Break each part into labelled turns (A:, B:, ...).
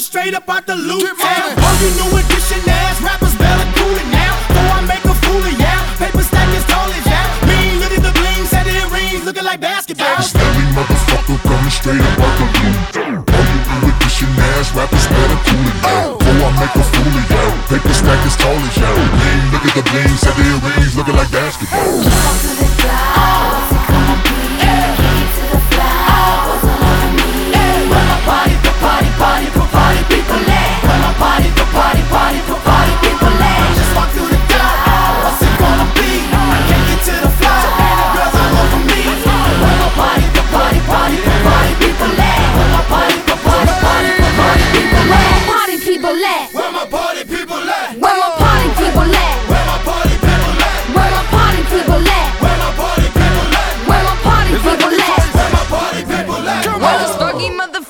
A: straight up out the loot town. All you new edition ass rappers better cool it now. Before I make a fool of ya. Paper stack as tall as ya. Mean, look at the bling, set it rings, looking like basketball.
B: Steady motherfucker coming straight up out the loot. All you new edition ass rappers better cool it down. Before I make a fool of ya. Paper stack as tall as ya. Mean, look at the bling, set it rings, looking like basketball.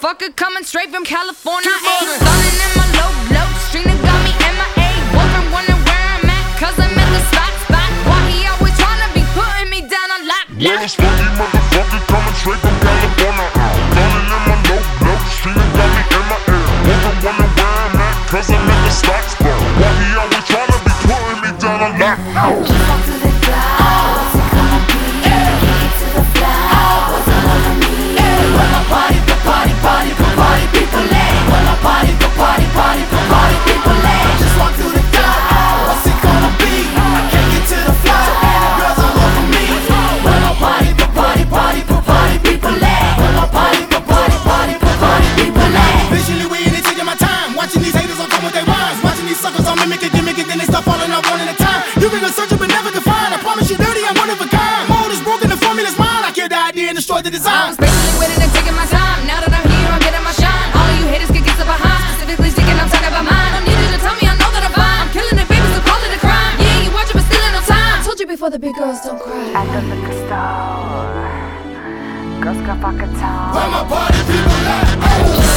C: Motherfucker coming straight from California. Ain't stunning in my low, low. Street got me MIA. Woman wondering where I'm at, cause I'm at the spot, spot. Why he always tryna be putting me down on lock, lock.
B: this funky motherfucker coming straight from California. Running in my low, low, streaming got me in my ear. Woman wondering where I'm at, cause I'm at the stock spot. Why he always tryna be putting me down on lock?
D: Walk
A: destroyed the design.
C: I'm spacing with it and taking my time. Now that I'm here, I'm getting my shine. All of you haters can get so behind. Specifically speaking, I'm talking about mine. Don't need you to tell me, I know that I'm fine. I'm killing it, baby, so call it a crime. Yeah, you watching, but still ain't no time.
D: I told you before the big girls don't cry.
E: At the liquor store, girls got vodka tall.
A: Where my party people at? Oh.